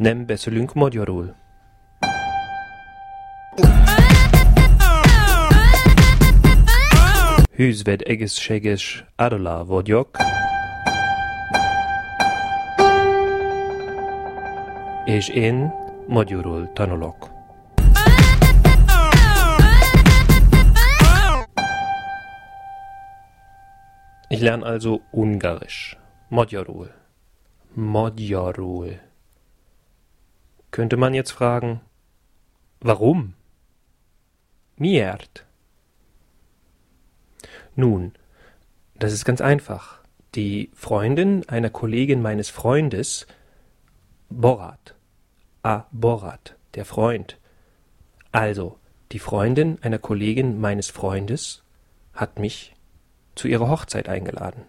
nem beszélünk magyarul. Hűzved egészséges Adala vagyok. És én magyarul tanulok. Ich lerne also Ungarisch. Magyarul. Magyarul. Könnte man jetzt fragen, warum? Miert. Nun, das ist ganz einfach. Die Freundin einer Kollegin meines Freundes, Borat, ah, Borat, der Freund. Also, die Freundin einer Kollegin meines Freundes hat mich zu ihrer Hochzeit eingeladen.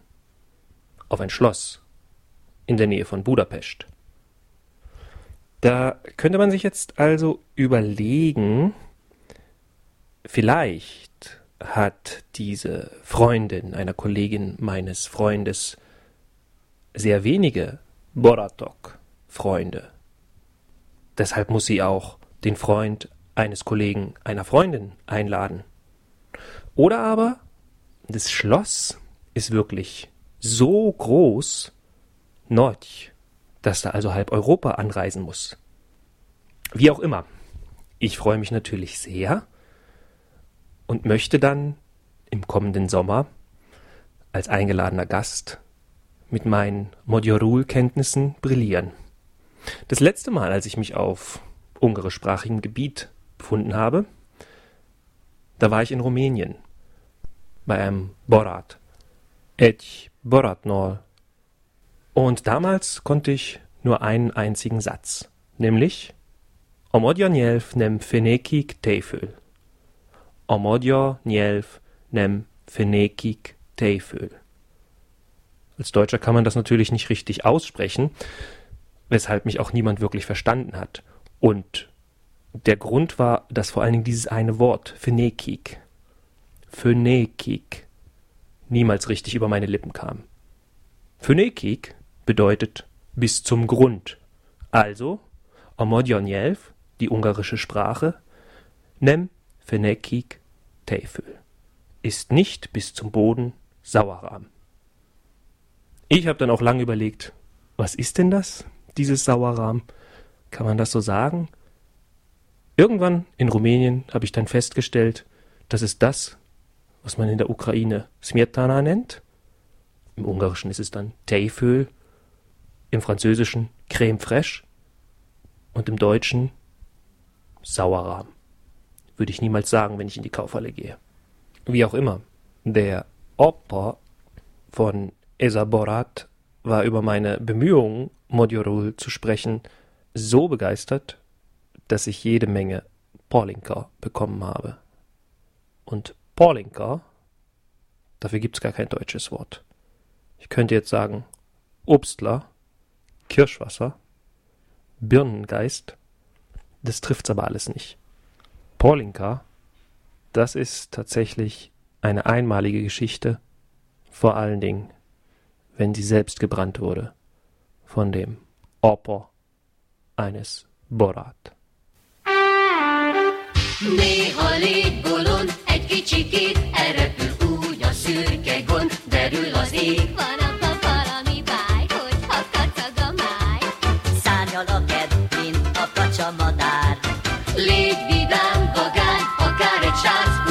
Auf ein Schloss in der Nähe von Budapest. Da könnte man sich jetzt also überlegen, vielleicht hat diese Freundin einer Kollegin meines Freundes sehr wenige Boratok-Freunde. Deshalb muss sie auch den Freund eines Kollegen einer Freundin einladen. Oder aber das Schloss ist wirklich so groß, Notch, dass da also halb Europa anreisen muss. Wie auch immer. Ich freue mich natürlich sehr und möchte dann im kommenden Sommer als eingeladener Gast mit meinen Modjorul-Kenntnissen brillieren. Das letzte Mal, als ich mich auf ungarischsprachigem Gebiet befunden habe, da war ich in Rumänien bei einem Borat. Egy Boratnol. Und damals konnte ich nur einen einzigen Satz, nämlich Omodja nyelv nem fenekik tejföl. Omodja nyelv nem fenekik tejföl. Als Deutscher kann man das natürlich nicht richtig aussprechen, weshalb mich auch niemand wirklich verstanden hat. Und der Grund war, dass vor allen Dingen dieses eine Wort, Fenekik, Fenekik, niemals richtig über meine Lippen kam. Fenekik bedeutet bis zum Grund. Also, Omodjonjelv, die ungarische Sprache, nem Fenekik Tefel, ist nicht bis zum Boden Sauerrahm. Ich habe dann auch lange überlegt, was ist denn das, dieses Sauerrahm? Kann man das so sagen? Irgendwann in Rumänien habe ich dann festgestellt, das ist das, was man in der Ukraine Smetana nennt. Im Ungarischen ist es dann Teiföl, im Französischen Creme fraiche und im Deutschen Sauerrahm. Würde ich niemals sagen, wenn ich in die Kaufhalle gehe. Wie auch immer, der Opa von Esaborat war über meine Bemühungen, Modjorul zu sprechen, so begeistert, dass ich jede Menge Polinka bekommen habe. Und Polinka, dafür gibt es gar kein deutsches Wort. Ich könnte jetzt sagen Obstler, Kirschwasser, Birnengeist, das trifft's aber alles nicht. Polinka, das ist tatsächlich eine einmalige Geschichte, vor allen Dingen, wenn sie selbst gebrannt wurde von dem Opa eines Borat. kacsa madár. Légy vidám, vagány, akár egy sárc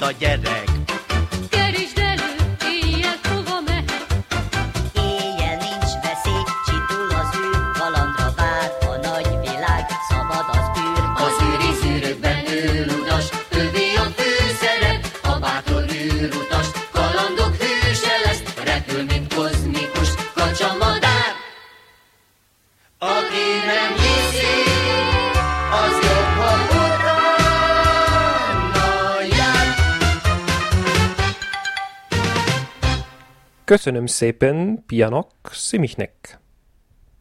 do Köszönöm szépen, Pianok Szimichnek.